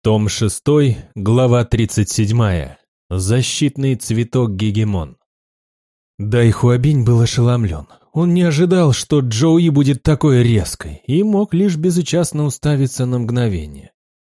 Том 6, глава 37. Защитный цветок Гегемон. Дай Хуабинь был ошеломлен. Он не ожидал, что Джоуи будет такой резкой, и мог лишь безучастно уставиться на мгновение.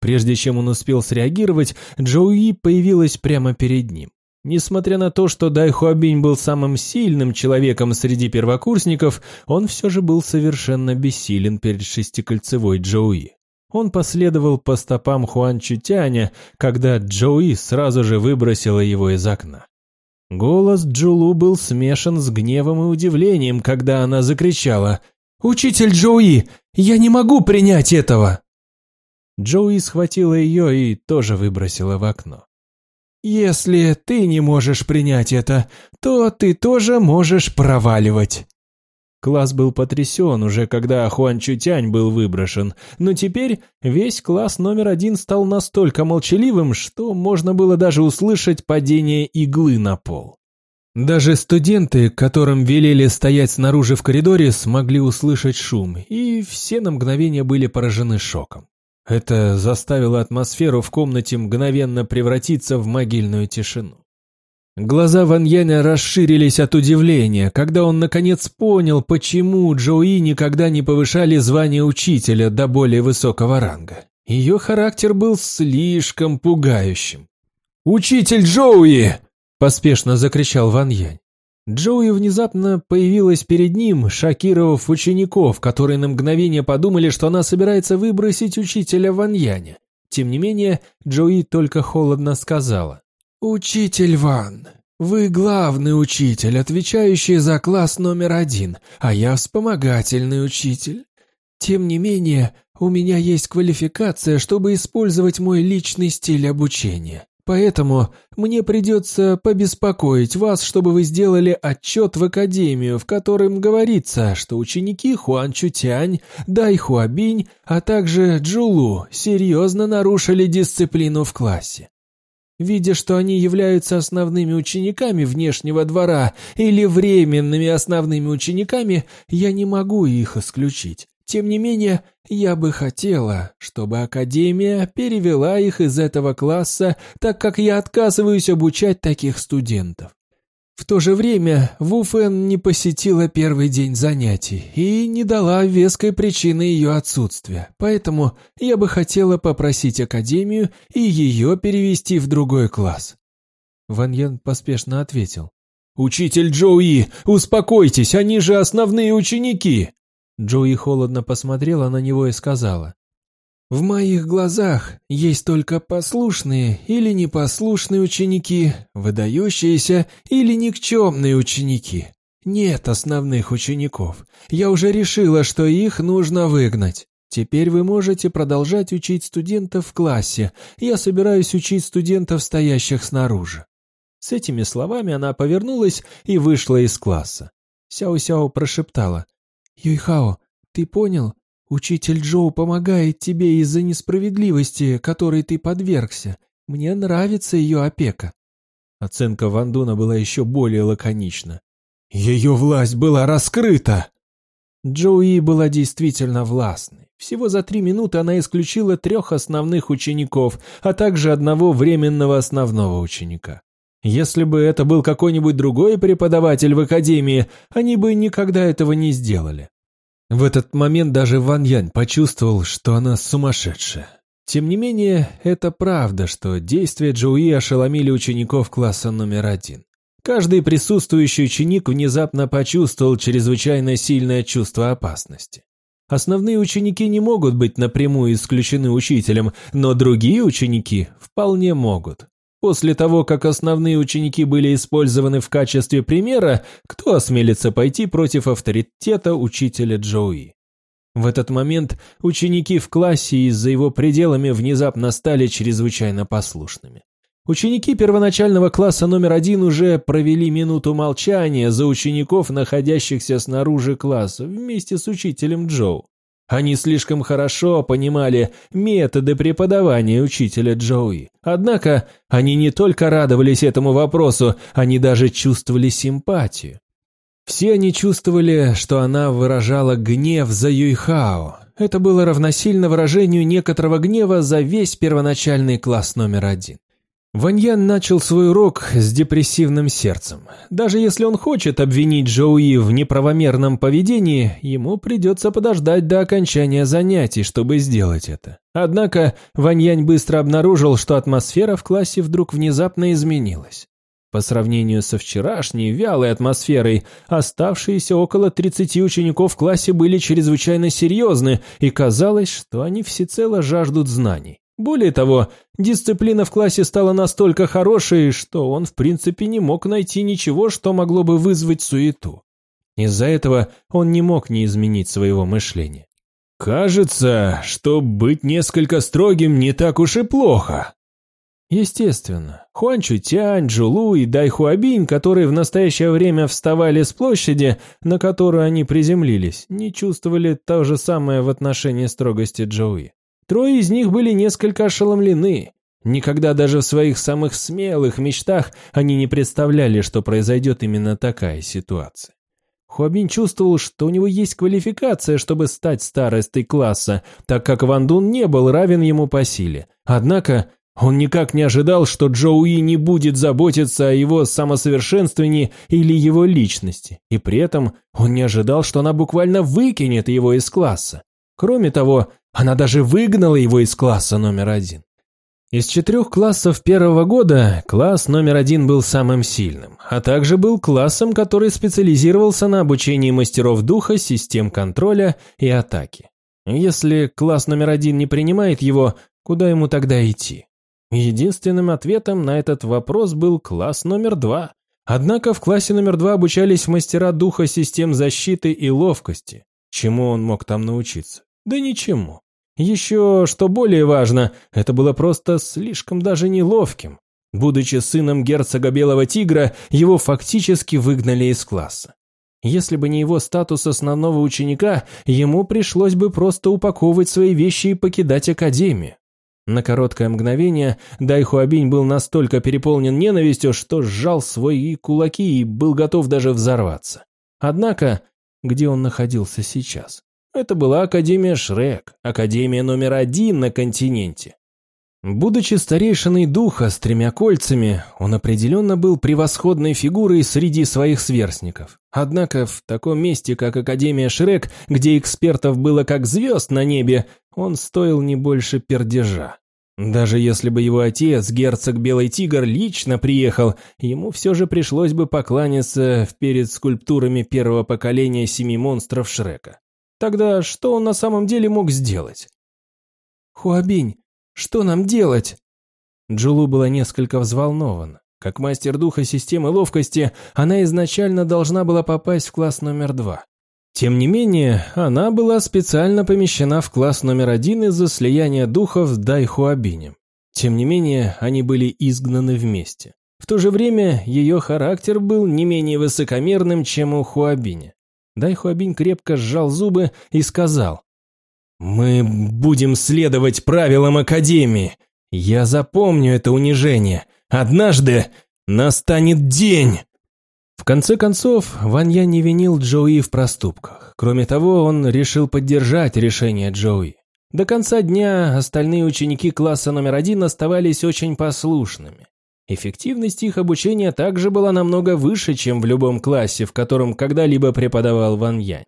Прежде чем он успел среагировать, Джоуи появилась прямо перед ним. Несмотря на то, что Дай Хуабинь был самым сильным человеком среди первокурсников, он все же был совершенно бессилен перед шестикольцевой Джоуи. Он последовал по стопам Хуан Чутяня, когда Джоуи сразу же выбросила его из окна. Голос Джулу был смешан с гневом и удивлением, когда она закричала «Учитель Джоуи, я не могу принять этого!» Джоуи схватила ее и тоже выбросила в окно. «Если ты не можешь принять это, то ты тоже можешь проваливать». Класс был потрясен уже, когда Хуан Чутянь был выброшен, но теперь весь класс номер один стал настолько молчаливым, что можно было даже услышать падение иглы на пол. Даже студенты, которым велели стоять снаружи в коридоре, смогли услышать шум, и все на мгновение были поражены шоком. Это заставило атмосферу в комнате мгновенно превратиться в могильную тишину. Глаза Ван Яня расширились от удивления, когда он наконец понял, почему Джоуи никогда не повышали звание учителя до более высокого ранга. Ее характер был слишком пугающим. «Учитель Джоуи!» – поспешно закричал Ван Янь. Джоуи внезапно появилась перед ним, шокировав учеников, которые на мгновение подумали, что она собирается выбросить учителя Ваньяня. Тем не менее, Джоуи только холодно сказала. «Учитель Ван, вы главный учитель, отвечающий за класс номер один, а я вспомогательный учитель. Тем не менее, у меня есть квалификация, чтобы использовать мой личный стиль обучения. Поэтому мне придется побеспокоить вас, чтобы вы сделали отчет в академию, в котором говорится, что ученики Хуан Чутянь, Дай Хуабинь, а также Джулу серьезно нарушили дисциплину в классе. Видя, что они являются основными учениками внешнего двора или временными основными учениками, я не могу их исключить. Тем не менее, я бы хотела, чтобы Академия перевела их из этого класса, так как я отказываюсь обучать таких студентов. В то же время Ву Фэн не посетила первый день занятий и не дала веской причины ее отсутствия, поэтому я бы хотела попросить Академию и ее перевести в другой класс. Ван Ян поспешно ответил. «Учитель Джоуи, успокойтесь, они же основные ученики!» Джои холодно посмотрела на него и сказала. «В моих глазах есть только послушные или непослушные ученики, выдающиеся или никчемные ученики. Нет основных учеников. Я уже решила, что их нужно выгнать. Теперь вы можете продолжать учить студентов в классе. Я собираюсь учить студентов, стоящих снаружи». С этими словами она повернулась и вышла из класса. Сяо-Сяо прошептала. «Юйхао, ты понял? Учитель Джоу помогает тебе из-за несправедливости, которой ты подвергся. Мне нравится ее опека». Оценка Вандуна была еще более лаконична. «Ее власть была раскрыта!» Джоуи была действительно властной. Всего за три минуты она исключила трех основных учеников, а также одного временного основного ученика. Если бы это был какой-нибудь другой преподаватель в академии, они бы никогда этого не сделали. В этот момент даже Ван Янь почувствовал, что она сумасшедшая. Тем не менее, это правда, что действия Джоуи ошеломили учеников класса номер один. Каждый присутствующий ученик внезапно почувствовал чрезвычайно сильное чувство опасности. Основные ученики не могут быть напрямую исключены учителем, но другие ученики вполне могут. После того, как основные ученики были использованы в качестве примера, кто осмелится пойти против авторитета учителя Джоуи? В этот момент ученики в классе и за его пределами внезапно стали чрезвычайно послушными. Ученики первоначального класса номер один уже провели минуту молчания за учеников, находящихся снаружи класса, вместе с учителем Джоу. Они слишком хорошо понимали методы преподавания учителя Джоуи. Однако они не только радовались этому вопросу, они даже чувствовали симпатию. Все они чувствовали, что она выражала гнев за Юйхао. Это было равносильно выражению некоторого гнева за весь первоначальный класс номер один. Ваньян начал свой урок с депрессивным сердцем. Даже если он хочет обвинить Джоуи в неправомерном поведении, ему придется подождать до окончания занятий, чтобы сделать это. Однако Ваньянь быстро обнаружил, что атмосфера в классе вдруг внезапно изменилась. По сравнению со вчерашней вялой атмосферой, оставшиеся около 30 учеников в классе были чрезвычайно серьезны, и казалось, что они всецело жаждут знаний. Более того, дисциплина в классе стала настолько хорошей, что он в принципе не мог найти ничего, что могло бы вызвать суету. Из-за этого он не мог не изменить своего мышления. «Кажется, что быть несколько строгим не так уж и плохо», Естественно, Хуан Чутянь, Джулу и Дай Хуабинь, которые в настоящее время вставали с площади, на которую они приземлились, не чувствовали то же самое в отношении строгости Джоуи. Трое из них были несколько ошеломлены. Никогда даже в своих самых смелых мечтах они не представляли, что произойдет именно такая ситуация. Хуабин чувствовал, что у него есть квалификация, чтобы стать старостой класса, так как Ван Дун не был равен ему по силе. Однако он никак не ожидал, что Джоуи не будет заботиться о его самосовершенствовании или его личности, и при этом он не ожидал, что она буквально выкинет его из класса. Кроме того, она даже выгнала его из класса номер один. Из четырех классов первого года класс номер один был самым сильным, а также был классом, который специализировался на обучении мастеров духа, систем контроля и атаки. Если класс номер один не принимает его, куда ему тогда идти? Единственным ответом на этот вопрос был класс номер два. Однако в классе номер два обучались мастера духа систем защиты и ловкости. Чему он мог там научиться? Да ничему. Еще, что более важно, это было просто слишком даже неловким. Будучи сыном герцога Белого Тигра, его фактически выгнали из класса. Если бы не его статус основного ученика, ему пришлось бы просто упаковывать свои вещи и покидать академию. На короткое мгновение Дайхуабинь был настолько переполнен ненавистью, что сжал свои кулаки и был готов даже взорваться. Однако, где он находился сейчас? Это была Академия Шрек, Академия номер один на континенте. Будучи старейшиной духа с тремя кольцами, он определенно был превосходной фигурой среди своих сверстников. Однако в таком месте, как Академия Шрек, где экспертов было как звезд на небе, он стоил не больше пердежа. Даже если бы его отец, герцог Белый Тигр, лично приехал, ему все же пришлось бы покланяться перед скульптурами первого поколения семи монстров Шрека. Тогда что он на самом деле мог сделать? «Хуабинь, что нам делать?» Джулу была несколько взволнована. Как мастер духа системы ловкости, она изначально должна была попасть в класс номер два. Тем не менее, она была специально помещена в класс номер один из-за слияния духов с Дайхуабинем. Тем не менее, они были изгнаны вместе. В то же время ее характер был не менее высокомерным, чем у Хуабиня. Дайхуабинь крепко сжал зубы и сказал, «Мы будем следовать правилам Академии. Я запомню это унижение. Однажды настанет день!» В конце концов, Ванья не винил Джоуи в проступках. Кроме того, он решил поддержать решение Джоуи. До конца дня остальные ученики класса номер один оставались очень послушными. Эффективность их обучения также была намного выше, чем в любом классе, в котором когда-либо преподавал Ван Янь.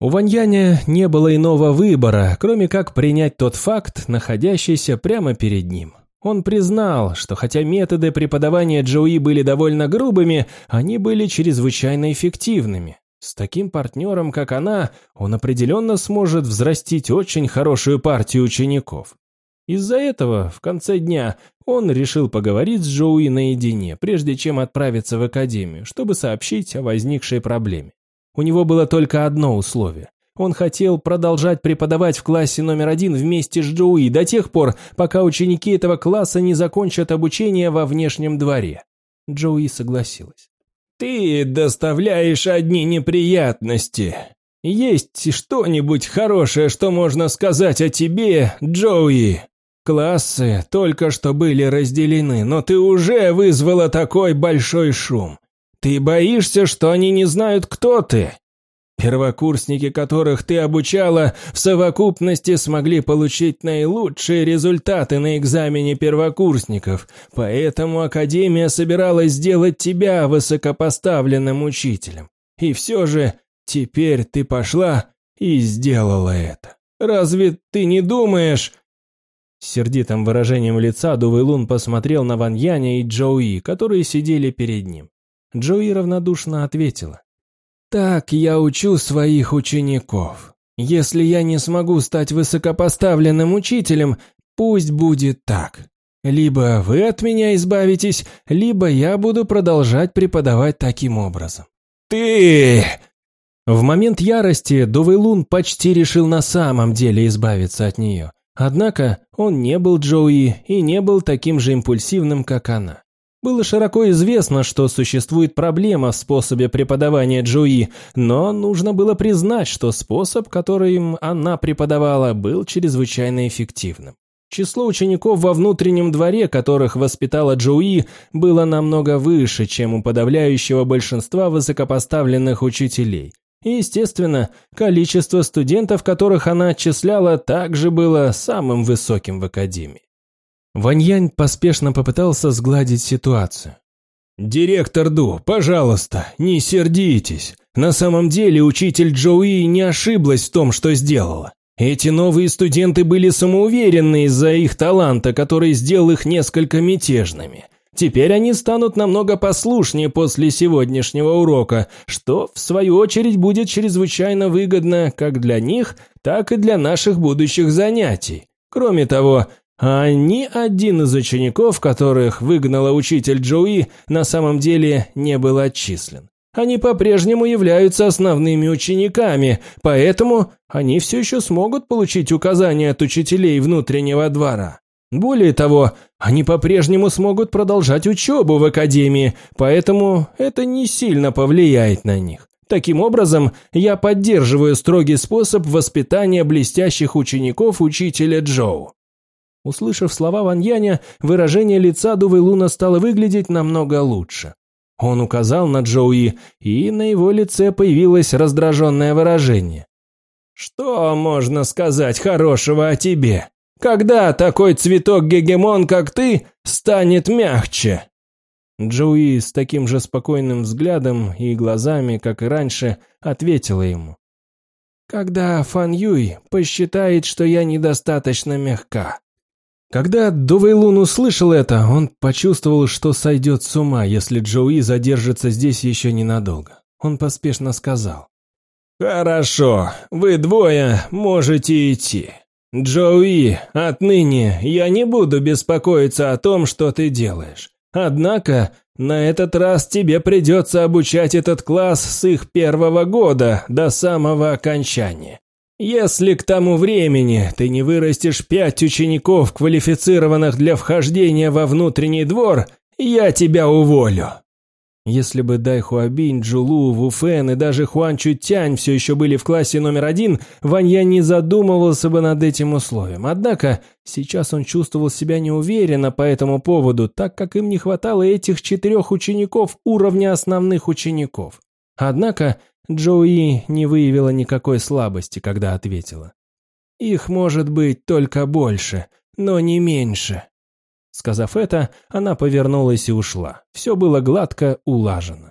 У Ван Яня не было иного выбора, кроме как принять тот факт, находящийся прямо перед ним. Он признал, что хотя методы преподавания Джоуи были довольно грубыми, они были чрезвычайно эффективными. С таким партнером, как она, он определенно сможет взрастить очень хорошую партию учеников. Из-за этого, в конце дня, он решил поговорить с Джоуи наедине, прежде чем отправиться в академию, чтобы сообщить о возникшей проблеме. У него было только одно условие. Он хотел продолжать преподавать в классе номер один вместе с Джоуи до тех пор, пока ученики этого класса не закончат обучение во внешнем дворе. Джоуи согласилась. «Ты доставляешь одни неприятности. Есть что-нибудь хорошее, что можно сказать о тебе, Джоуи?» Классы только что были разделены, но ты уже вызвала такой большой шум. Ты боишься, что они не знают, кто ты? Первокурсники, которых ты обучала, в совокупности смогли получить наилучшие результаты на экзамене первокурсников, поэтому Академия собиралась сделать тебя высокопоставленным учителем. И все же теперь ты пошла и сделала это. Разве ты не думаешь...» С сердитым выражением лица Дувейлун посмотрел на Ван Яня и Джоуи, которые сидели перед ним. Джоуи равнодушно ответила. Так я учу своих учеников. Если я не смогу стать высокопоставленным учителем, пусть будет так. Либо вы от меня избавитесь, либо я буду продолжать преподавать таким образом. Ты! В момент ярости Довейлун почти решил на самом деле избавиться от нее. Однако он не был Джоуи и не был таким же импульсивным, как она. Было широко известно, что существует проблема в способе преподавания Джои, но нужно было признать, что способ, которым она преподавала, был чрезвычайно эффективным. Число учеников во внутреннем дворе, которых воспитала Джоуи, было намного выше, чем у подавляющего большинства высокопоставленных учителей. И, естественно, количество студентов, которых она отчисляла, также было самым высоким в Академии. Ваньянь поспешно попытался сгладить ситуацию. «Директор Ду, пожалуйста, не сердитесь. На самом деле учитель Джоуи не ошиблась в том, что сделала. Эти новые студенты были самоуверенны из-за их таланта, который сделал их несколько мятежными. Теперь они станут намного послушнее после сегодняшнего урока, что, в свою очередь, будет чрезвычайно выгодно как для них, так и для наших будущих занятий. Кроме того, а ни один из учеников, которых выгнала учитель Джоуи, на самом деле не был отчислен. Они по-прежнему являются основными учениками, поэтому они все еще смогут получить указания от учителей внутреннего двора. Более того, они по-прежнему смогут продолжать учебу в академии, поэтому это не сильно повлияет на них. Таким образом, я поддерживаю строгий способ воспитания блестящих учеников учителя Джоу. Услышав слова Ваньяня, выражение лица Дувейлуна стало выглядеть намного лучше. Он указал на Джоуи, и на его лице появилось раздраженное выражение. «Что можно сказать хорошего о тебе? Когда такой цветок-гегемон, как ты, станет мягче?» Джоуи с таким же спокойным взглядом и глазами, как и раньше, ответила ему. «Когда Фан Юй посчитает, что я недостаточно мягка». Когда Довейлун услышал это, он почувствовал, что сойдет с ума, если Джоуи задержится здесь еще ненадолго. Он поспешно сказал. «Хорошо, вы двое можете идти. Джоуи, отныне я не буду беспокоиться о том, что ты делаешь. Однако, на этот раз тебе придется обучать этот класс с их первого года до самого окончания. Если к тому времени ты не вырастешь пять учеников, квалифицированных для вхождения во внутренний двор, я тебя уволю». Если бы Дай Хуабинь, Джулу, Вуфен и даже Хуан Чутянь все еще были в классе номер один, Ванья не задумывался бы над этим условием. Однако сейчас он чувствовал себя неуверенно по этому поводу, так как им не хватало этих четырех учеников уровня основных учеников. Однако Джоуи не выявила никакой слабости, когда ответила. «Их может быть только больше, но не меньше». Сказав это, она повернулась и ушла. Все было гладко улажено.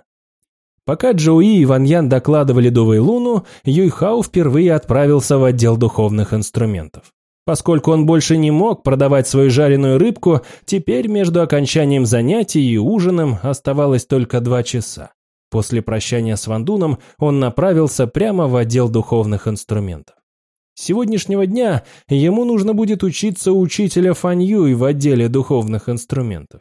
Пока Джоуи и Ван Ян докладывали До Луну, Юйхао впервые отправился в отдел духовных инструментов. Поскольку он больше не мог продавать свою жареную рыбку, теперь между окончанием занятий и ужином оставалось только два часа. После прощания с Вандуном он направился прямо в отдел духовных инструментов. Сегодняшнего дня ему нужно будет учиться у учителя Фан Юй в отделе духовных инструментов.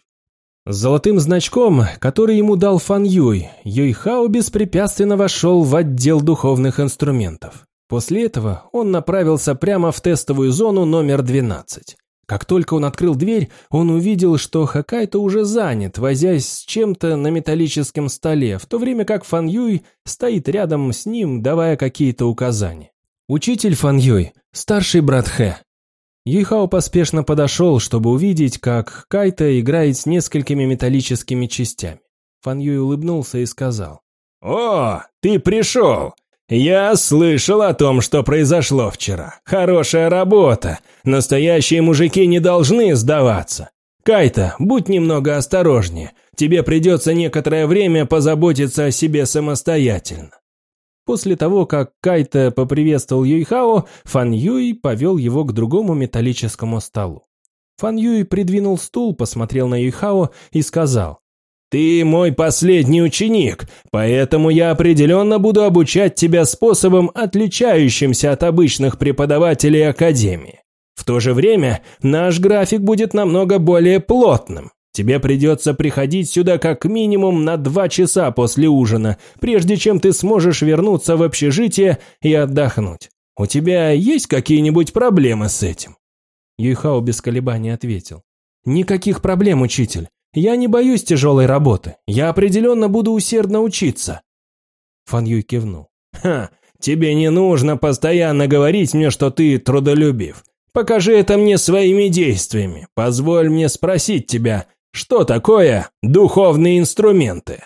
С золотым значком, который ему дал Фан Юй, Юйхао беспрепятственно вошел в отдел духовных инструментов. После этого он направился прямо в тестовую зону номер 12. Как только он открыл дверь, он увидел, что Хакайто уже занят, возясь с чем-то на металлическом столе, в то время как Фан Юй стоит рядом с ним, давая какие-то указания. Учитель Фан Юй, старший брат Хэ. Юйхао поспешно подошел, чтобы увидеть, как Кайто играет с несколькими металлическими частями. Фан Юй улыбнулся и сказал. «О, ты пришел! «Я слышал о том, что произошло вчера. Хорошая работа. Настоящие мужики не должны сдаваться. Кайта, будь немного осторожнее. Тебе придется некоторое время позаботиться о себе самостоятельно». После того, как Кайта поприветствовал Юйхао, Фан Юй повел его к другому металлическому столу. Фан Юй придвинул стул, посмотрел на Юйхао и сказал, «Ты мой последний ученик, поэтому я определенно буду обучать тебя способом, отличающимся от обычных преподавателей Академии. В то же время наш график будет намного более плотным. Тебе придется приходить сюда как минимум на два часа после ужина, прежде чем ты сможешь вернуться в общежитие и отдохнуть. У тебя есть какие-нибудь проблемы с этим?» Юйхао без колебаний ответил. «Никаких проблем, учитель. Я не боюсь тяжелой работы. Я определенно буду усердно учиться. Фан Юй кивнул. Ха, тебе не нужно постоянно говорить мне, что ты трудолюбив. Покажи это мне своими действиями. Позволь мне спросить тебя, что такое духовные инструменты?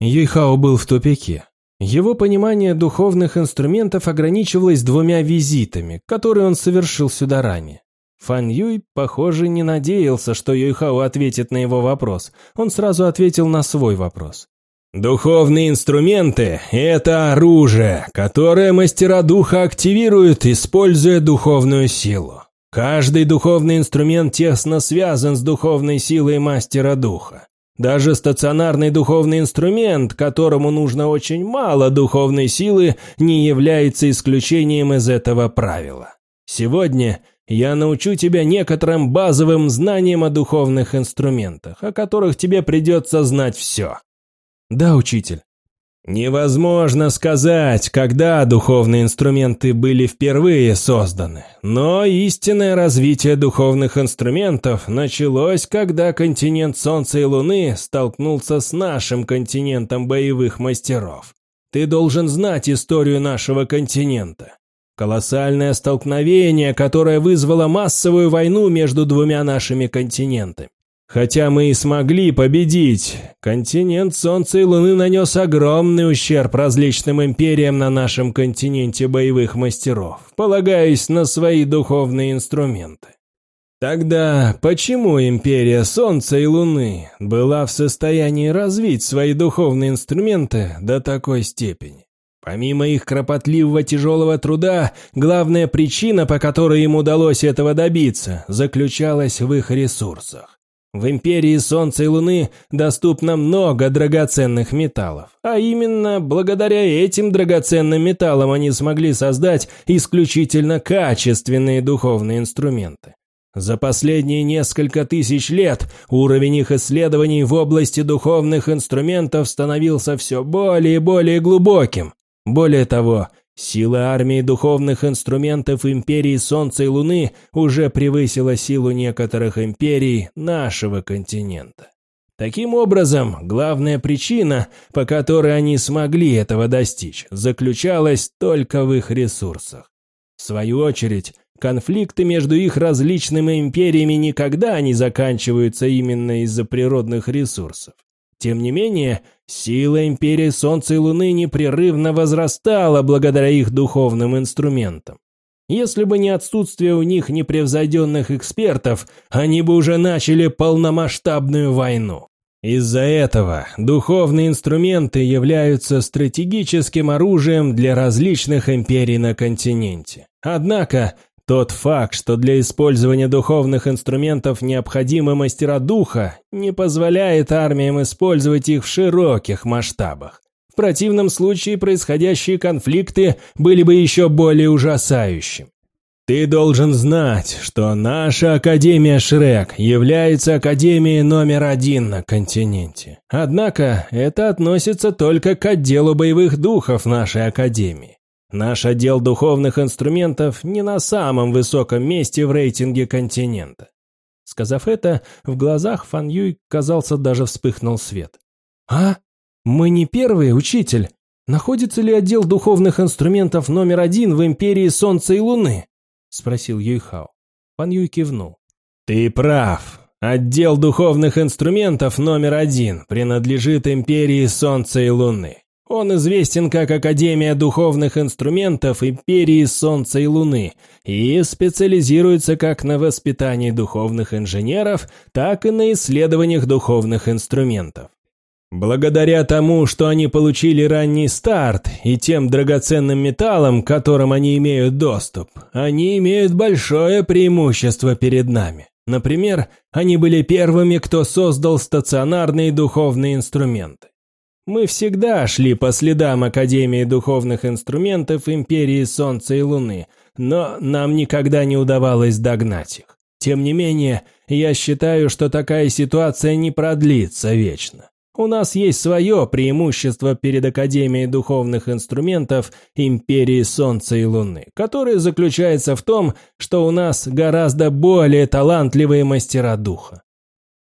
Юйхао был в тупике. Его понимание духовных инструментов ограничивалось двумя визитами, которые он совершил сюда ранее. Фан Юй, похоже, не надеялся, что Юйхао ответит на его вопрос. Он сразу ответил на свой вопрос. Духовные инструменты – это оружие, которое мастера духа активируют, используя духовную силу. Каждый духовный инструмент тесно связан с духовной силой мастера духа. Даже стационарный духовный инструмент, которому нужно очень мало духовной силы, не является исключением из этого правила. Сегодня – я научу тебя некоторым базовым знаниям о духовных инструментах, о которых тебе придется знать все. Да, учитель. Невозможно сказать, когда духовные инструменты были впервые созданы, но истинное развитие духовных инструментов началось, когда континент Солнца и Луны столкнулся с нашим континентом боевых мастеров. Ты должен знать историю нашего континента. Колоссальное столкновение, которое вызвало массовую войну между двумя нашими континентами. Хотя мы и смогли победить, континент Солнца и Луны нанес огромный ущерб различным империям на нашем континенте боевых мастеров, полагаясь на свои духовные инструменты. Тогда почему империя Солнца и Луны была в состоянии развить свои духовные инструменты до такой степени? Помимо их кропотливого тяжелого труда, главная причина, по которой им удалось этого добиться, заключалась в их ресурсах. В империи Солнца и Луны доступно много драгоценных металлов, а именно благодаря этим драгоценным металлам они смогли создать исключительно качественные духовные инструменты. За последние несколько тысяч лет уровень их исследований в области духовных инструментов становился все более и более глубоким, более того, сила армии духовных инструментов Империи Солнца и Луны уже превысила силу некоторых империй нашего континента. Таким образом, главная причина, по которой они смогли этого достичь, заключалась только в их ресурсах. В свою очередь, конфликты между их различными империями никогда не заканчиваются именно из-за природных ресурсов. Тем не менее, сила Империи Солнца и Луны непрерывно возрастала благодаря их духовным инструментам. Если бы не отсутствие у них непревзойденных экспертов, они бы уже начали полномасштабную войну. Из-за этого духовные инструменты являются стратегическим оружием для различных империй на континенте. Однако тот факт, что для использования духовных инструментов необходимы мастера духа, не позволяет армиям использовать их в широких масштабах. В противном случае происходящие конфликты были бы еще более ужасающими. Ты должен знать, что наша Академия Шрек является Академией номер один на континенте. Однако это относится только к отделу боевых духов нашей Академии. Наш отдел духовных инструментов не на самом высоком месте в рейтинге континента. Сказав это, в глазах Фан Юй, казался, даже вспыхнул свет. «А? Мы не первые, учитель? Находится ли отдел духовных инструментов номер один в Империи Солнца и Луны?» – спросил Юйхао. Фан Юй кивнул. «Ты прав. Отдел духовных инструментов номер один принадлежит Империи Солнца и Луны. Он известен как Академия духовных инструментов Империи Солнца и Луны и специализируется как на воспитании духовных инженеров, так и на исследованиях духовных инструментов. Благодаря тому, что они получили ранний старт и тем драгоценным металлам, к которым они имеют доступ, они имеют большое преимущество перед нами. Например, они были первыми, кто создал стационарные духовные инструменты. Мы всегда шли по следам Академии духовных инструментов Империи Солнца и Луны, но нам никогда не удавалось догнать их. Тем не менее, я считаю, что такая ситуация не продлится вечно. У нас есть свое преимущество перед Академией духовных инструментов Империи Солнца и Луны, которое заключается в том, что у нас гораздо более талантливые мастера духа.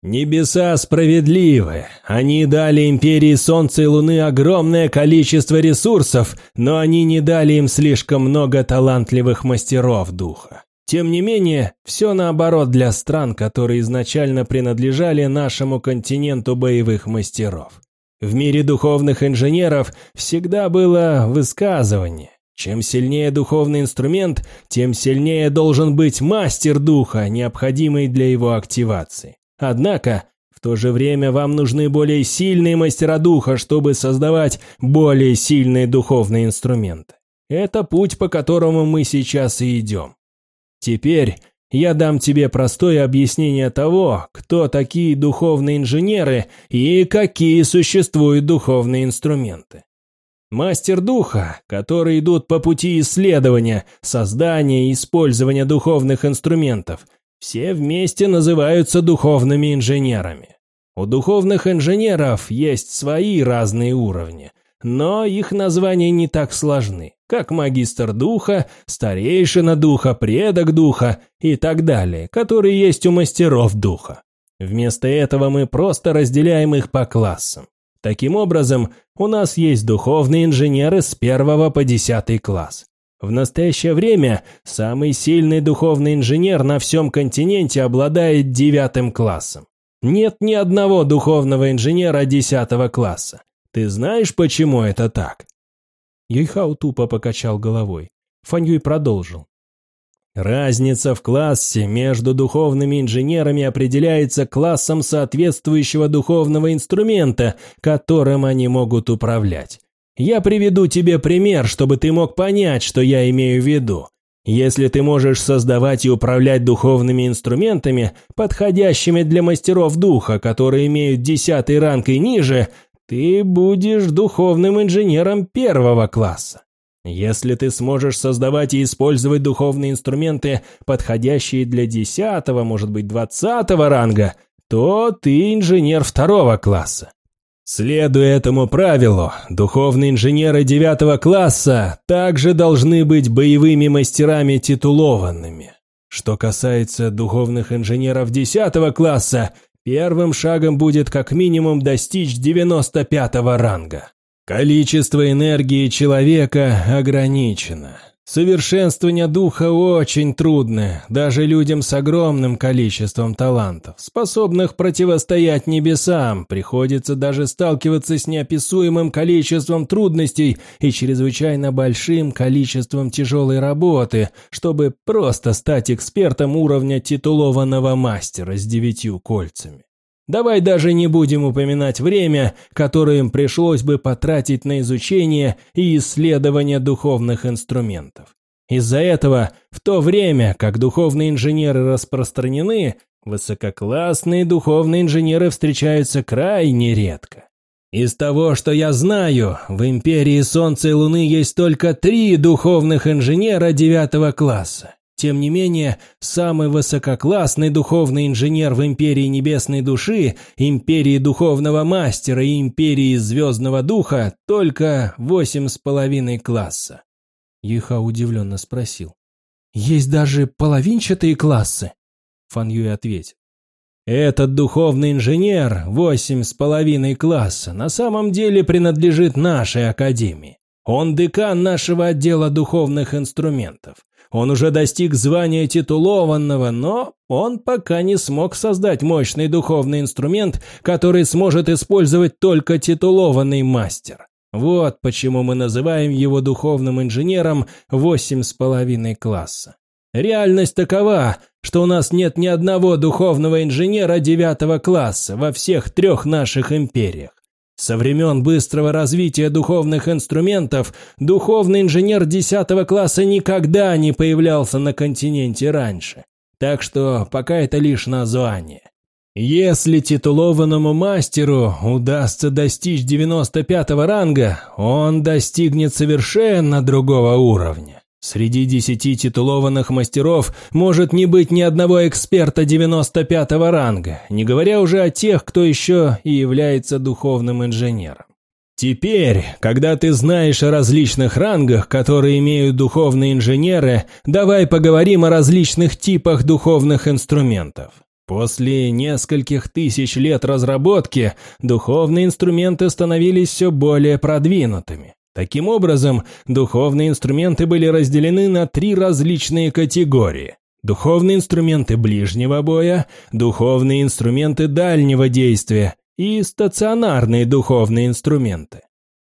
Небеса справедливы. Они дали Империи Солнца и Луны огромное количество ресурсов, но они не дали им слишком много талантливых мастеров духа. Тем не менее, все наоборот для стран, которые изначально принадлежали нашему континенту боевых мастеров. В мире духовных инженеров всегда было высказывание. Чем сильнее духовный инструмент, тем сильнее должен быть мастер духа, необходимый для его активации. Однако, в то же время вам нужны более сильные мастера духа, чтобы создавать более сильные духовные инструменты. Это путь, по которому мы сейчас и идем. Теперь я дам тебе простое объяснение того, кто такие духовные инженеры и какие существуют духовные инструменты. Мастер духа, которые идут по пути исследования, создания и использования духовных инструментов, все вместе называются духовными инженерами. У духовных инженеров есть свои разные уровни, но их названия не так сложны, как магистр духа, старейшина духа, предок духа и так далее, которые есть у мастеров духа. Вместо этого мы просто разделяем их по классам. Таким образом, у нас есть духовные инженеры с первого по десятый класс. В настоящее время самый сильный духовный инженер на всем континенте обладает девятым классом. Нет ни одного духовного инженера десятого класса. Ты знаешь, почему это так?» Юйхау тупо покачал головой. Фаньюй продолжил. Разница в классе между духовными инженерами определяется классом соответствующего духовного инструмента, которым они могут управлять. Я приведу тебе пример, чтобы ты мог понять, что я имею в виду. Если ты можешь создавать и управлять духовными инструментами, подходящими для мастеров духа, которые имеют десятый ранг и ниже, ты будешь духовным инженером первого класса. Если ты сможешь создавать и использовать духовные инструменты, подходящие для десятого, может быть, двадцатого ранга, то ты инженер второго класса. Следуя этому правилу, духовные инженеры девятого класса также должны быть боевыми мастерами титулованными. Что касается духовных инженеров десятого класса, первым шагом будет как минимум достичь 95 ранга. Количество энергии человека ограничено. Совершенствование духа очень трудно, даже людям с огромным количеством талантов, способных противостоять небесам, приходится даже сталкиваться с неописуемым количеством трудностей и чрезвычайно большим количеством тяжелой работы, чтобы просто стать экспертом уровня титулованного мастера с девятью кольцами. Давай даже не будем упоминать время, которое им пришлось бы потратить на изучение и исследование духовных инструментов. Из-за этого, в то время, как духовные инженеры распространены, высококлассные духовные инженеры встречаются крайне редко. Из того, что я знаю, в Империи Солнца и Луны есть только три духовных инженера девятого класса. Тем не менее, самый высококлассный духовный инженер в Империи Небесной Души, Империи Духовного Мастера и Империи Звездного Духа только восемь с половиной класса. Юха удивленно спросил. «Есть даже половинчатые классы?» Фан Юй ответил. «Этот духовный инженер, восемь с половиной класса, на самом деле принадлежит нашей академии. Он декан нашего отдела духовных инструментов. Он уже достиг звания титулованного, но он пока не смог создать мощный духовный инструмент, который сможет использовать только титулованный мастер. Вот почему мы называем его духовным инженером восемь с половиной класса. Реальность такова, что у нас нет ни одного духовного инженера девятого класса во всех трех наших империях. Со времен быстрого развития духовных инструментов духовный инженер десятого класса никогда не появлялся на континенте раньше. Так что пока это лишь название. Если титулованному мастеру удастся достичь 95 ранга, он достигнет совершенно другого уровня. Среди десяти титулованных мастеров может не быть ни одного эксперта 95 ранга, не говоря уже о тех, кто еще и является духовным инженером. Теперь, когда ты знаешь о различных рангах, которые имеют духовные инженеры, давай поговорим о различных типах духовных инструментов. После нескольких тысяч лет разработки духовные инструменты становились все более продвинутыми. Таким образом, духовные инструменты были разделены на три различные категории. Духовные инструменты ближнего боя, духовные инструменты дальнего действия и стационарные духовные инструменты.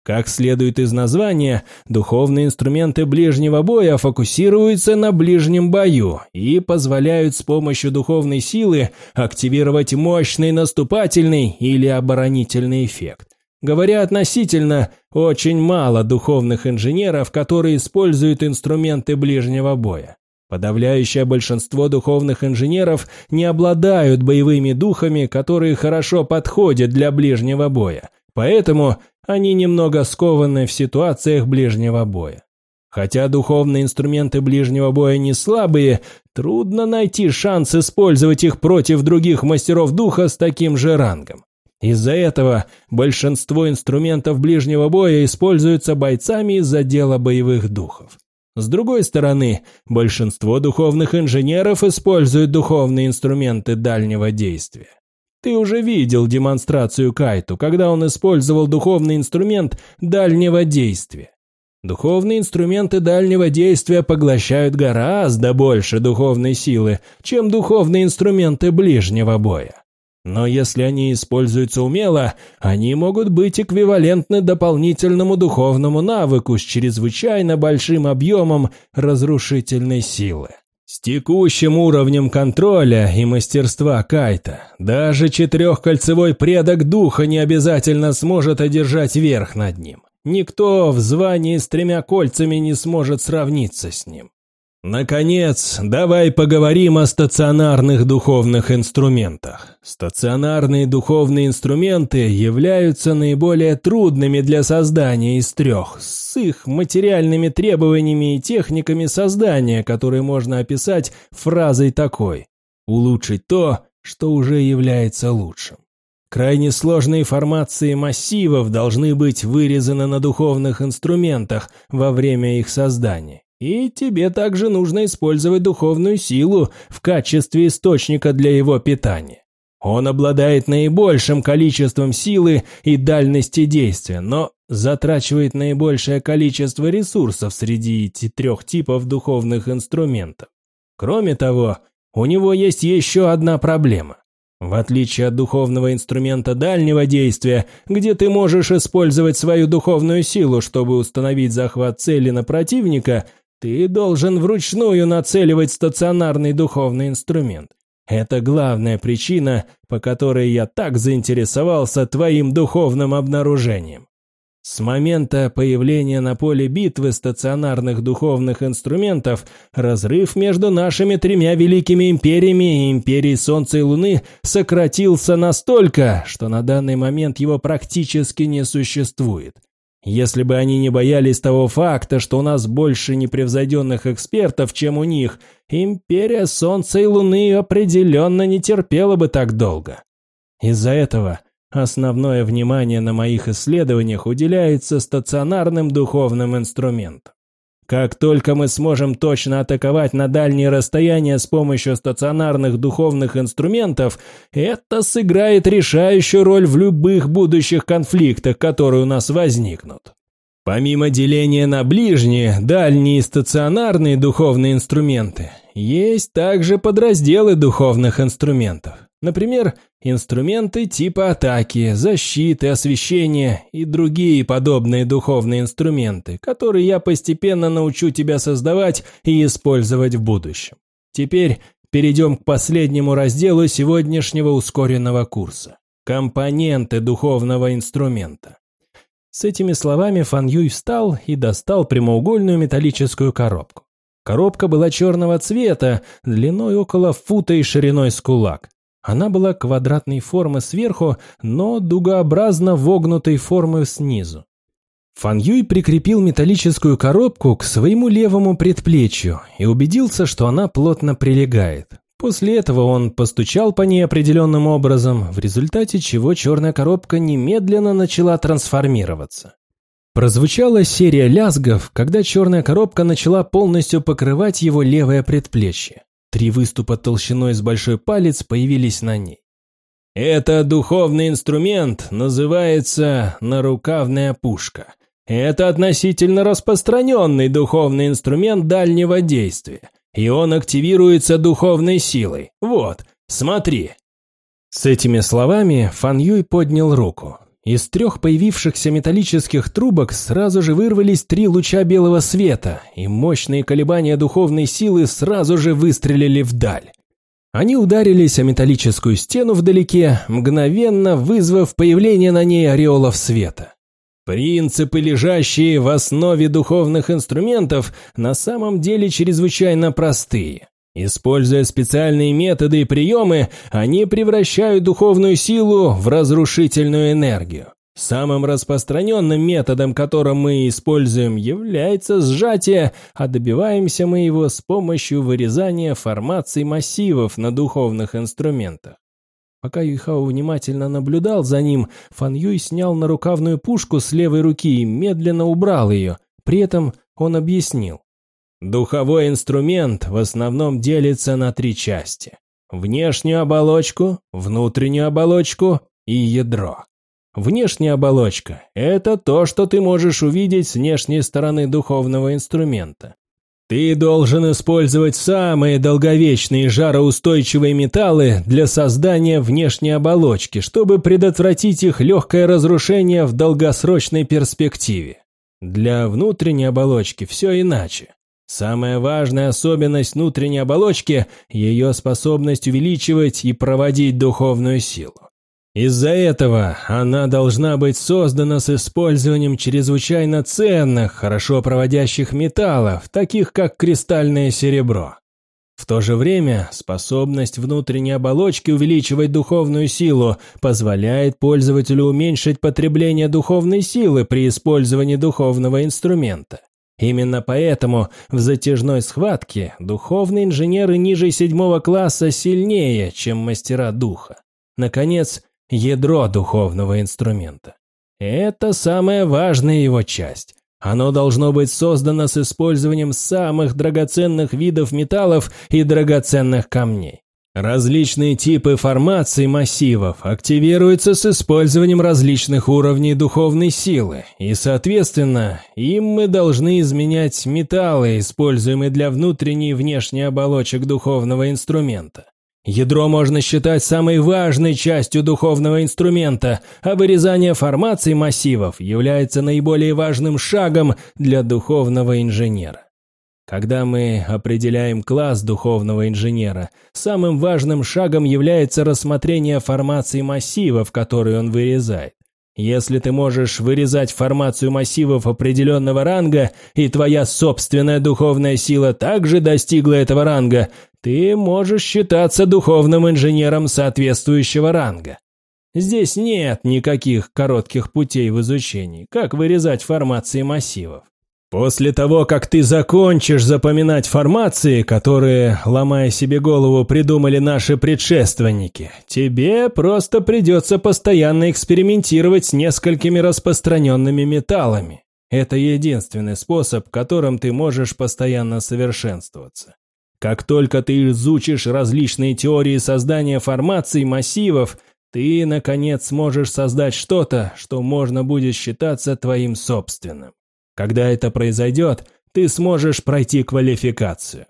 Как следует из названия, духовные инструменты ближнего боя фокусируются на ближнем бою и позволяют с помощью духовной силы активировать мощный наступательный или оборонительный эффект. Говоря относительно, очень мало духовных инженеров, которые используют инструменты ближнего боя. Подавляющее большинство духовных инженеров не обладают боевыми духами, которые хорошо подходят для ближнего боя, поэтому они немного скованы в ситуациях ближнего боя. Хотя духовные инструменты ближнего боя не слабые, трудно найти шанс использовать их против других мастеров духа с таким же рангом. Из-за этого большинство инструментов ближнего боя используются бойцами из отдела боевых духов. С другой стороны, большинство духовных инженеров используют духовные инструменты дальнего действия. Ты уже видел демонстрацию Кайту, когда он использовал духовный инструмент дальнего действия. Духовные инструменты дальнего действия поглощают гораздо больше духовной силы, чем духовные инструменты ближнего боя. Но если они используются умело, они могут быть эквивалентны дополнительному духовному навыку с чрезвычайно большим объемом разрушительной силы. С текущим уровнем контроля и мастерства Кайта, даже четырехкольцевой предок духа не обязательно сможет одержать верх над ним. Никто в звании с тремя кольцами не сможет сравниться с ним. Наконец, давай поговорим о стационарных духовных инструментах. Стационарные духовные инструменты являются наиболее трудными для создания из трех, с их материальными требованиями и техниками создания, которые можно описать фразой такой «улучшить то, что уже является лучшим». Крайне сложные формации массивов должны быть вырезаны на духовных инструментах во время их создания. И тебе также нужно использовать духовную силу в качестве источника для его питания. Он обладает наибольшим количеством силы и дальности действия, но затрачивает наибольшее количество ресурсов среди трех типов духовных инструментов. Кроме того, у него есть еще одна проблема. В отличие от духовного инструмента дальнего действия, где ты можешь использовать свою духовную силу, чтобы установить захват цели на противника, ты должен вручную нацеливать стационарный духовный инструмент. Это главная причина, по которой я так заинтересовался твоим духовным обнаружением. С момента появления на поле битвы стационарных духовных инструментов разрыв между нашими тремя великими империями и империей Солнца и Луны сократился настолько, что на данный момент его практически не существует. Если бы они не боялись того факта, что у нас больше непревзойденных экспертов, чем у них, империя Солнца и Луны определенно не терпела бы так долго. Из-за этого основное внимание на моих исследованиях уделяется стационарным духовным инструментам. Как только мы сможем точно атаковать на дальние расстояния с помощью стационарных духовных инструментов, это сыграет решающую роль в любых будущих конфликтах, которые у нас возникнут. Помимо деления на ближние, дальние и стационарные духовные инструменты, есть также подразделы духовных инструментов. Например, инструменты типа атаки, защиты, освещения и другие подобные духовные инструменты, которые я постепенно научу тебя создавать и использовать в будущем. Теперь перейдем к последнему разделу сегодняшнего ускоренного курса. Компоненты духовного инструмента. С этими словами Фан Юй встал и достал прямоугольную металлическую коробку. Коробка была черного цвета, длиной около фута и шириной с кулак. Она была квадратной формы сверху, но дугообразно вогнутой формы снизу. Фан Юй прикрепил металлическую коробку к своему левому предплечью и убедился, что она плотно прилегает. После этого он постучал по ней определенным образом, в результате чего черная коробка немедленно начала трансформироваться. Прозвучала серия лязгов, когда черная коробка начала полностью покрывать его левое предплечье. Три выступа толщиной с большой палец появились на ней. Это духовный инструмент, называется нарукавная пушка. Это относительно распространенный духовный инструмент дальнего действия, и он активируется духовной силой. Вот, смотри. С этими словами Фан Юй поднял руку. Из трех появившихся металлических трубок сразу же вырвались три луча белого света, и мощные колебания духовной силы сразу же выстрелили вдаль. Они ударились о металлическую стену вдалеке, мгновенно вызвав появление на ней ореолов света. Принципы, лежащие в основе духовных инструментов, на самом деле чрезвычайно простые. Используя специальные методы и приемы, они превращают духовную силу в разрушительную энергию. Самым распространенным методом, которым мы используем, является сжатие, а добиваемся мы его с помощью вырезания формаций массивов на духовных инструментах. Пока Юйхао внимательно наблюдал за ним, Фан Юй снял нарукавную пушку с левой руки и медленно убрал ее. При этом он объяснил. Духовой инструмент в основном делится на три части. Внешнюю оболочку, внутреннюю оболочку и ядро. Внешняя оболочка – это то, что ты можешь увидеть с внешней стороны духовного инструмента. Ты должен использовать самые долговечные жароустойчивые металлы для создания внешней оболочки, чтобы предотвратить их легкое разрушение в долгосрочной перспективе. Для внутренней оболочки все иначе. Самая важная особенность внутренней оболочки – ее способность увеличивать и проводить духовную силу. Из-за этого она должна быть создана с использованием чрезвычайно ценных, хорошо проводящих металлов, таких как кристальное серебро. В то же время способность внутренней оболочки увеличивать духовную силу позволяет пользователю уменьшить потребление духовной силы при использовании духовного инструмента. Именно поэтому в затяжной схватке духовные инженеры ниже седьмого класса сильнее, чем мастера духа. Наконец, ядро духовного инструмента. Это самая важная его часть. Оно должно быть создано с использованием самых драгоценных видов металлов и драгоценных камней. Различные типы формаций массивов активируются с использованием различных уровней духовной силы, и, соответственно, им мы должны изменять металлы, используемые для внутренней и внешней оболочек духовного инструмента. Ядро можно считать самой важной частью духовного инструмента, а вырезание формаций массивов является наиболее важным шагом для духовного инженера. Когда мы определяем класс духовного инженера, самым важным шагом является рассмотрение формации массивов, которые он вырезает. Если ты можешь вырезать формацию массивов определенного ранга, и твоя собственная духовная сила также достигла этого ранга, ты можешь считаться духовным инженером соответствующего ранга. Здесь нет никаких коротких путей в изучении, как вырезать формации массивов. После того, как ты закончишь запоминать формации, которые, ломая себе голову, придумали наши предшественники, тебе просто придется постоянно экспериментировать с несколькими распространенными металлами. Это единственный способ, которым ты можешь постоянно совершенствоваться. Как только ты изучишь различные теории создания формаций массивов, ты, наконец, сможешь создать что-то, что можно будет считаться твоим собственным. Когда это произойдет, ты сможешь пройти квалификацию.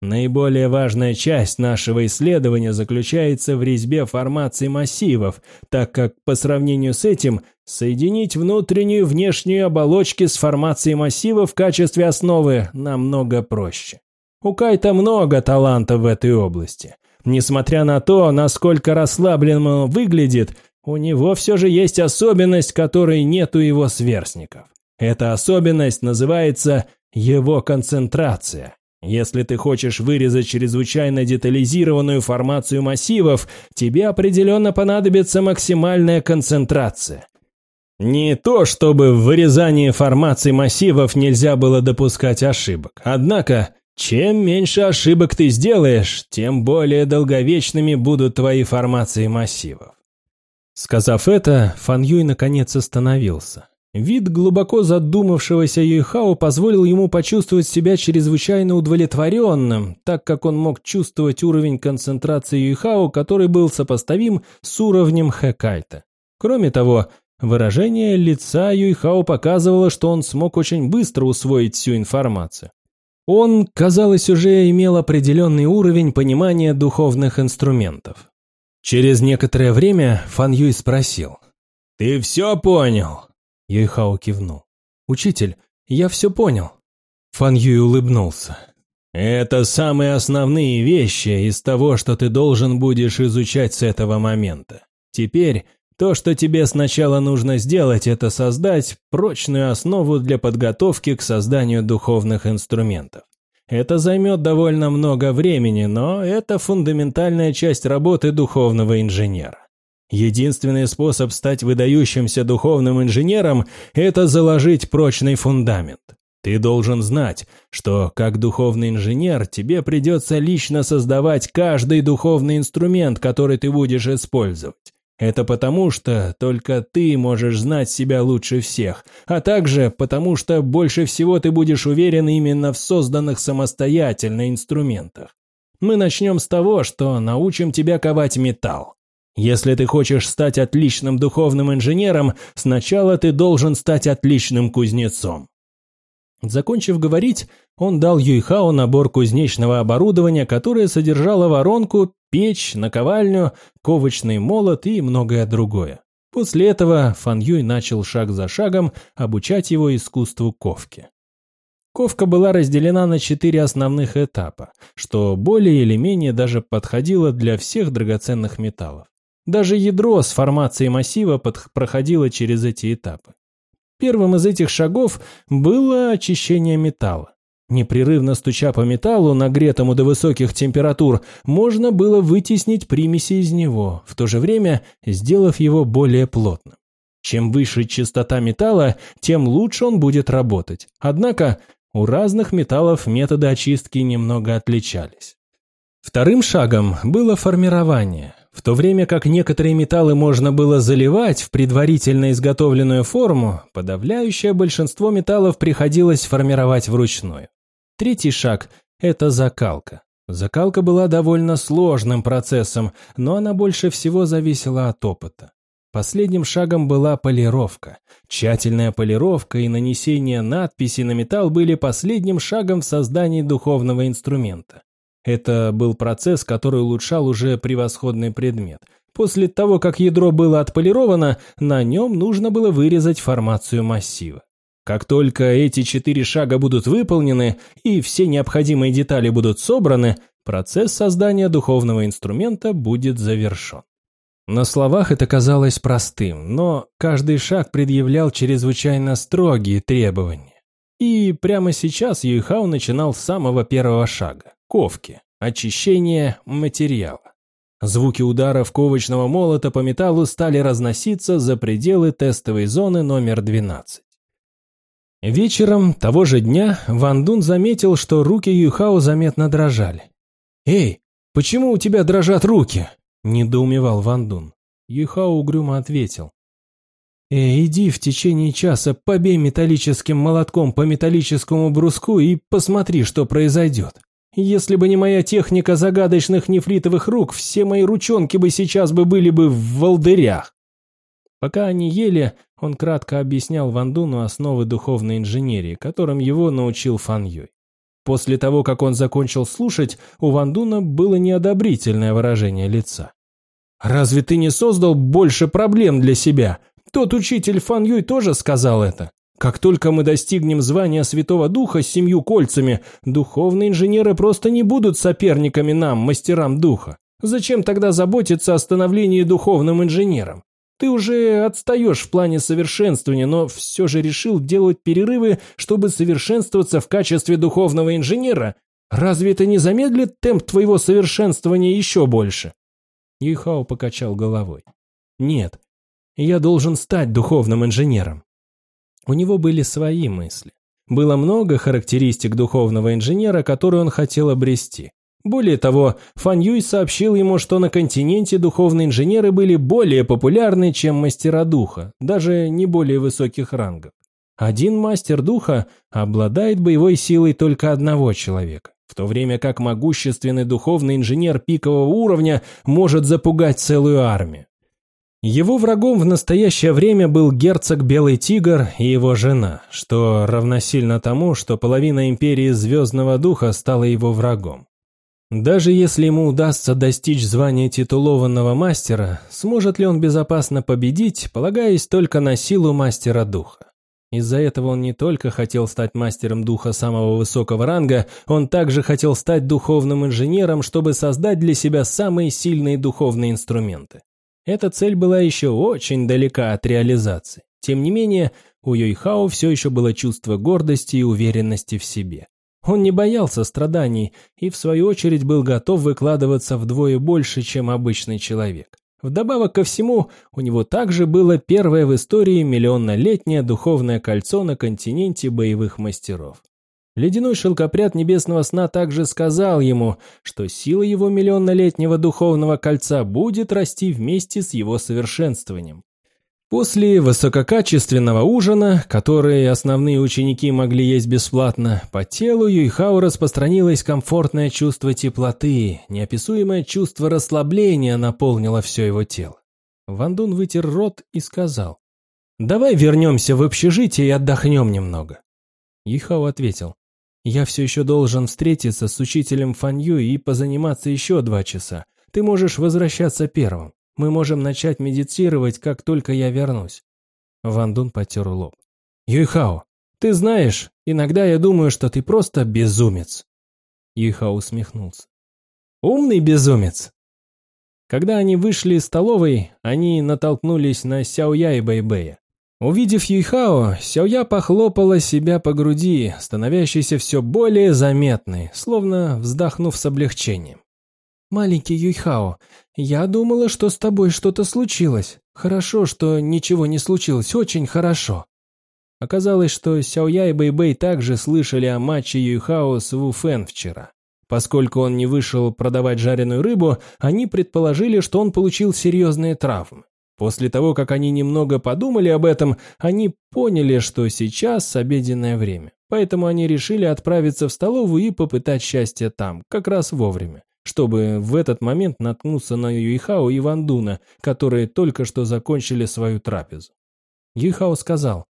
Наиболее важная часть нашего исследования заключается в резьбе формации массивов, так как по сравнению с этим соединить внутреннюю и внешнюю оболочки с формацией массива в качестве основы намного проще. У Кайта много таланта в этой области. Несмотря на то, насколько расслабленным он выглядит, у него все же есть особенность, которой нет у его сверстников. Эта особенность называется его концентрация. Если ты хочешь вырезать чрезвычайно детализированную формацию массивов, тебе определенно понадобится максимальная концентрация. Не то, чтобы в вырезании формаций массивов нельзя было допускать ошибок. Однако, чем меньше ошибок ты сделаешь, тем более долговечными будут твои формации массивов. Сказав это, Фан Юй наконец остановился. Вид глубоко задумавшегося Юйхао позволил ему почувствовать себя чрезвычайно удовлетворенным, так как он мог чувствовать уровень концентрации Юйхао, который был сопоставим с уровнем Хэкайта. Кроме того, выражение лица Юйхао показывало, что он смог очень быстро усвоить всю информацию. Он, казалось, уже имел определенный уровень понимания духовных инструментов. Через некоторое время Фан Юй спросил. «Ты все понял?» Юйхао кивнул. «Учитель, я все понял». Фан Юй улыбнулся. «Это самые основные вещи из того, что ты должен будешь изучать с этого момента. Теперь то, что тебе сначала нужно сделать, это создать прочную основу для подготовки к созданию духовных инструментов. Это займет довольно много времени, но это фундаментальная часть работы духовного инженера. Единственный способ стать выдающимся духовным инженером – это заложить прочный фундамент. Ты должен знать, что как духовный инженер тебе придется лично создавать каждый духовный инструмент, который ты будешь использовать. Это потому, что только ты можешь знать себя лучше всех, а также потому, что больше всего ты будешь уверен именно в созданных самостоятельно инструментах. Мы начнем с того, что научим тебя ковать металл. Если ты хочешь стать отличным духовным инженером, сначала ты должен стать отличным кузнецом. Закончив говорить, он дал Юйхао набор кузнечного оборудования, которое содержало воронку, печь, наковальню, ковочный молот и многое другое. После этого Фан Юй начал шаг за шагом обучать его искусству ковки. Ковка была разделена на четыре основных этапа, что более или менее даже подходило для всех драгоценных металлов. Даже ядро с формацией массива проходило через эти этапы. Первым из этих шагов было очищение металла. Непрерывно стуча по металлу, нагретому до высоких температур, можно было вытеснить примеси из него, в то же время сделав его более плотным. Чем выше частота металла, тем лучше он будет работать. Однако у разных металлов методы очистки немного отличались. Вторым шагом было формирование. В то время как некоторые металлы можно было заливать в предварительно изготовленную форму, подавляющее большинство металлов приходилось формировать вручную. Третий шаг – это закалка. Закалка была довольно сложным процессом, но она больше всего зависела от опыта. Последним шагом была полировка. Тщательная полировка и нанесение надписи на металл были последним шагом в создании духовного инструмента. Это был процесс, который улучшал уже превосходный предмет. После того, как ядро было отполировано, на нем нужно было вырезать формацию массива. Как только эти четыре шага будут выполнены и все необходимые детали будут собраны, процесс создания духовного инструмента будет завершен. На словах это казалось простым, но каждый шаг предъявлял чрезвычайно строгие требования. И прямо сейчас Юйхао начинал с самого первого шага – ковки, очищения материала. Звуки ударов ковочного молота по металлу стали разноситься за пределы тестовой зоны номер 12. Вечером того же дня Ван Дун заметил, что руки Юйхао заметно дрожали. «Эй, почему у тебя дрожат руки?» – недоумевал Ван Дун. Юйхао угрюмо ответил. «Эй, иди в течение часа, побей металлическим молотком по металлическому бруску и посмотри, что произойдет. Если бы не моя техника загадочных нефритовых рук, все мои ручонки бы сейчас бы были бы в волдырях». Пока они ели, он кратко объяснял Ван Дуну основы духовной инженерии, которым его научил Фан Юй. После того, как он закончил слушать, у Вандуна было неодобрительное выражение лица. «Разве ты не создал больше проблем для себя? Тот учитель Фан Юй тоже сказал это. Как только мы достигнем звания Святого Духа с семью кольцами, духовные инженеры просто не будут соперниками нам, мастерам духа. Зачем тогда заботиться о становлении духовным инженером? Ты уже отстаешь в плане совершенствования, но все же решил делать перерывы, чтобы совершенствоваться в качестве духовного инженера? Разве это не замедлит темп твоего совершенствования еще больше? Юйхао покачал головой. Нет, я должен стать духовным инженером. У него были свои мысли. Было много характеристик духовного инженера, которые он хотел обрести. Более того, Фан Юй сообщил ему, что на континенте духовные инженеры были более популярны, чем мастера духа, даже не более высоких рангов. Один мастер духа обладает боевой силой только одного человека, в то время как могущественный духовный инженер пикового уровня может запугать целую армию. Его врагом в настоящее время был герцог Белый Тигр и его жена, что равносильно тому, что половина империи Звездного Духа стала его врагом. Даже если ему удастся достичь звания титулованного мастера, сможет ли он безопасно победить, полагаясь только на силу мастера духа? Из-за этого он не только хотел стать мастером духа самого высокого ранга, он также хотел стать духовным инженером, чтобы создать для себя самые сильные духовные инструменты. Эта цель была еще очень далека от реализации. Тем не менее, у Юйхао все еще было чувство гордости и уверенности в себе. Он не боялся страданий и, в свою очередь, был готов выкладываться вдвое больше, чем обычный человек. Вдобавок ко всему, у него также было первое в истории миллионнолетнее духовное кольцо на континенте боевых мастеров. Ледяной шелкопряд небесного сна также сказал ему, что сила его миллионнолетнего духовного кольца будет расти вместе с его совершенствованием. После высококачественного ужина, который основные ученики могли есть бесплатно, по телу Юйхао распространилось комфортное чувство теплоты, неописуемое чувство расслабления наполнило все его тело. Вандун вытер рот и сказал, «Давай вернемся в общежитие и отдохнем немного». Юйхао ответил, я все еще должен встретиться с учителем Фанью и позаниматься еще два часа. Ты можешь возвращаться первым. Мы можем начать медитировать, как только я вернусь. Ван Дун потер лоб. Юйхао, ты знаешь, иногда я думаю, что ты просто безумец. Юйхао усмехнулся. Умный безумец. Когда они вышли из столовой, они натолкнулись на Сяоя и Бэйбэя. Увидев Юйхао, Сяоя похлопала себя по груди, становящейся все более заметной, словно вздохнув с облегчением. «Маленький Юйхао, я думала, что с тобой что-то случилось. Хорошо, что ничего не случилось, очень хорошо». Оказалось, что Сяоя и Бэйбэй также слышали о матче Юйхао с Ву Фэн вчера. Поскольку он не вышел продавать жареную рыбу, они предположили, что он получил серьезные травмы. После того, как они немного подумали об этом, они поняли, что сейчас обеденное время. Поэтому они решили отправиться в столовую и попытать счастье там, как раз вовремя, чтобы в этот момент наткнуться на Юйхао и Вандуна, которые только что закончили свою трапезу. Юйхао сказал,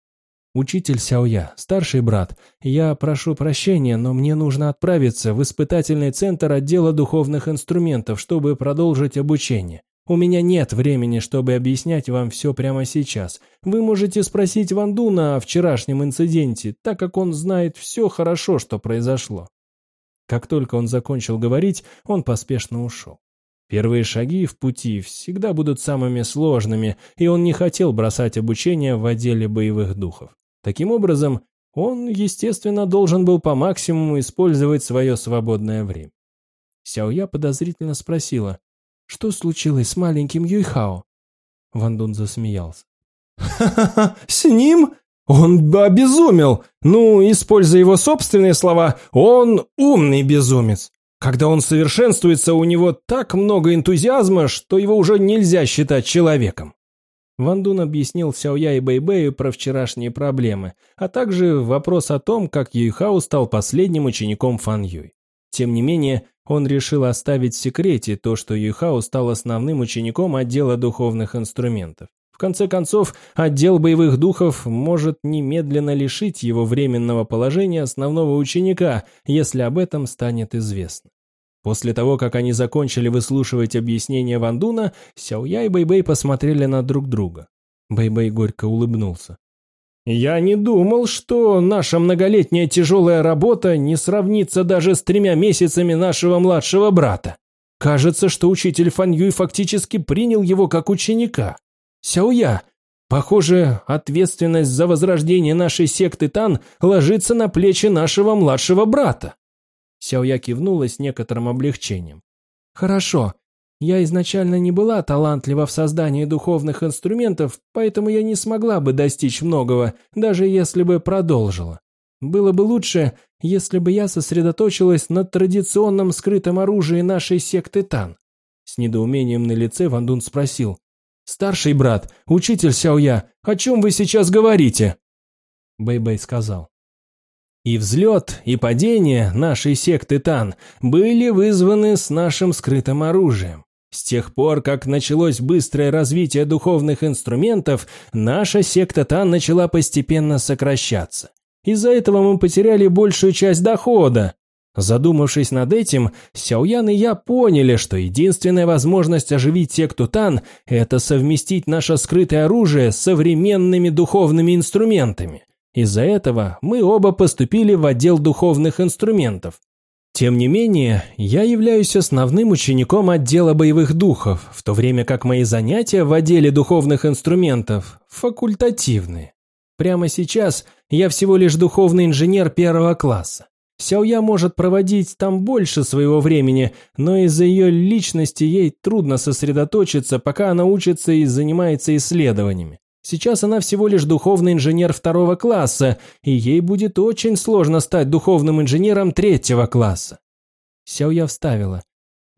«Учитель Сяоя, старший брат, я прошу прощения, но мне нужно отправиться в испытательный центр отдела духовных инструментов, чтобы продолжить обучение. У меня нет времени, чтобы объяснять вам все прямо сейчас. Вы можете спросить Ван Дуна о вчерашнем инциденте, так как он знает все хорошо, что произошло». Как только он закончил говорить, он поспешно ушел. Первые шаги в пути всегда будут самыми сложными, и он не хотел бросать обучение в отделе боевых духов. Таким образом, он, естественно, должен был по максимуму использовать свое свободное время. Сяоя подозрительно спросила, что случилось с маленьким Юйхао?» Ван Дун засмеялся. «Ха-ха-ха, с ним? Он обезумел! Ну, используя его собственные слова, он умный безумец. Когда он совершенствуется, у него так много энтузиазма, что его уже нельзя считать человеком». Ван Дун объяснил Сяоя и Бэйбэю про вчерашние проблемы, а также вопрос о том, как Юйхао стал последним учеником Фан Юй. Тем не менее, он решил оставить в секрете то, что Юйхао стал основным учеником отдела духовных инструментов. В конце концов, отдел боевых духов может немедленно лишить его временного положения основного ученика, если об этом станет известно. После того, как они закончили выслушивать объяснения Вандуна, Сяоя и Бэйбэй посмотрели на друг друга. Бэйбэй горько улыбнулся. «Я не думал, что наша многолетняя тяжелая работа не сравнится даже с тремя месяцами нашего младшего брата. Кажется, что учитель Фан Юй фактически принял его как ученика. Сяоя, похоже, ответственность за возрождение нашей секты Тан ложится на плечи нашего младшего брата. Сяоя кивнула с некоторым облегчением. Хорошо. Я изначально не была талантлива в создании духовных инструментов, поэтому я не смогла бы достичь многого, даже если бы продолжила. Было бы лучше, если бы я сосредоточилась на традиционном скрытом оружии нашей секты Тан. С недоумением на лице Ван Дун спросил. «Старший брат, учитель Сяоя, о чем вы сейчас говорите?» Бэй-Бэй сказал. И взлет, и падение нашей секты Тан были вызваны с нашим скрытым оружием. С тех пор, как началось быстрое развитие духовных инструментов, наша секта Тан начала постепенно сокращаться. Из-за этого мы потеряли большую часть дохода, Задумавшись над этим, Сяоян и я поняли, что единственная возможность оживить секту Тан – это совместить наше скрытое оружие с современными духовными инструментами. Из-за этого мы оба поступили в отдел духовных инструментов. Тем не менее, я являюсь основным учеником отдела боевых духов, в то время как мои занятия в отделе духовных инструментов факультативны. Прямо сейчас я всего лишь духовный инженер первого класса. Сяоя может проводить там больше своего времени, но из-за ее личности ей трудно сосредоточиться, пока она учится и занимается исследованиями. Сейчас она всего лишь духовный инженер второго класса, и ей будет очень сложно стать духовным инженером третьего класса. Сяоя вставила.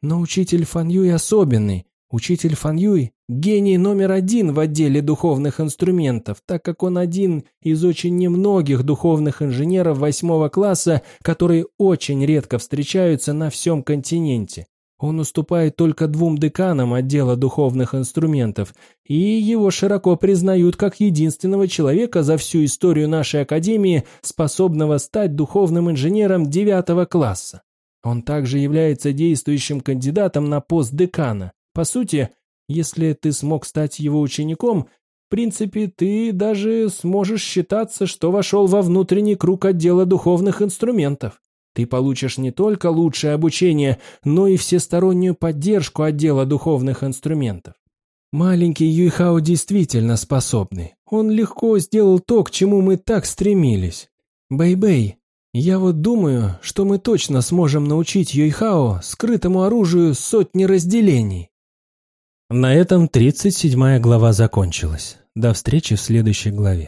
Но учитель Фан Юй особенный. Учитель Фан Юй – гений номер один в отделе духовных инструментов, так как он один из очень немногих духовных инженеров восьмого класса, которые очень редко встречаются на всем континенте. Он уступает только двум деканам отдела духовных инструментов, и его широко признают как единственного человека за всю историю нашей академии, способного стать духовным инженером девятого класса. Он также является действующим кандидатом на пост декана. По сути, если ты смог стать его учеником, в принципе, ты даже сможешь считаться, что вошел во внутренний круг отдела духовных инструментов. Ты получишь не только лучшее обучение, но и всестороннюю поддержку отдела духовных инструментов. Маленький Юйхао действительно способный. Он легко сделал то, к чему мы так стремились. Бэй-бэй, я вот думаю, что мы точно сможем научить Юйхао скрытому оружию сотни разделений. На этом 37 глава закончилась. До встречи в следующей главе.